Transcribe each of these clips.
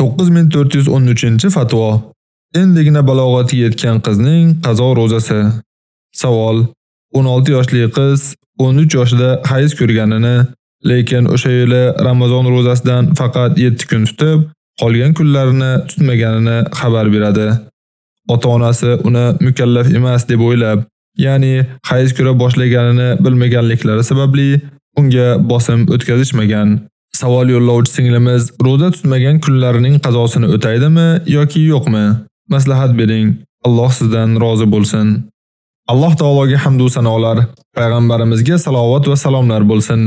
9413-fatvo. Endigina balog'atga yetgan qizning qazo ro'zasi. Savol: 16 yoshli qiz 13 yoshida hayz ko'rganini, lekin o'sha yili Ramazon ro'zasidan faqat 7 kun tutib, qolgan kunlarini tutmaganini xabar beradi. Ota-onasi uni mukallaf emas deb o'ylab, ya'ni hayz ko'ra boshlaganini bilmaganliklari sababli unga bosim o'tkazishmagan. Savol yo'llovchi singlimiz roza tutmagan kunlarining qazosini o'taydimi yoki yo'qmi? Maslahat bering. Alloh sizdan rozi bo'lsin. Alloh taologa hamd va sanolar, payg'ambarimizga salovat va salomlar bo'lsin.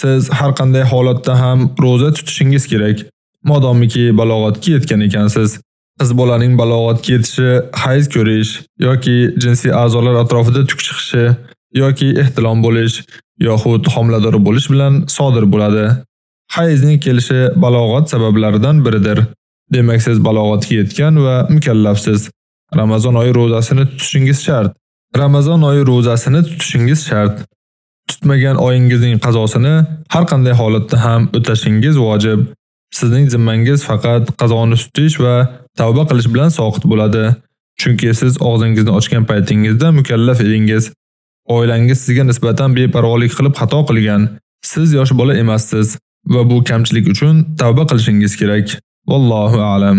Siz har qanday holatda ham roza tutishingiz kerak, modomiki balog'atga yetgan ekansiz. Qiz bolaning balog'atga yetishi hayz ko'rish yoki jinsiy a'zolar atrofida tuk chiqishi yoki ehtilom bo'lish yoxud homilador bo'lish bilan sodir bo'ladi. Hayzning kelishi balog'at sabablaridan biridir. Demak, siz balog'atga yetgan va mukallafsiz. Ramazon oyi ro'zasini tutishingiz shart. Ramazon oyi ro'zasini tutishingiz shart. Tutmagan oyingizning qazosini har qanday holatda ham o'tashingiz vojib. Sizning zimmangiz faqat qazoni tutish va tavba qilish bilan soqit bo'ladi. Chunki siz og'zingizni ochgan paytingizda mukallaf edingiz. Oilangiz sizga nisbatan beparvolik qilib xato qilgan. Siz yosh bola emassiz. Va bu kamchilik uchun tavba qilishingiz kerak. Vallohu a'lam.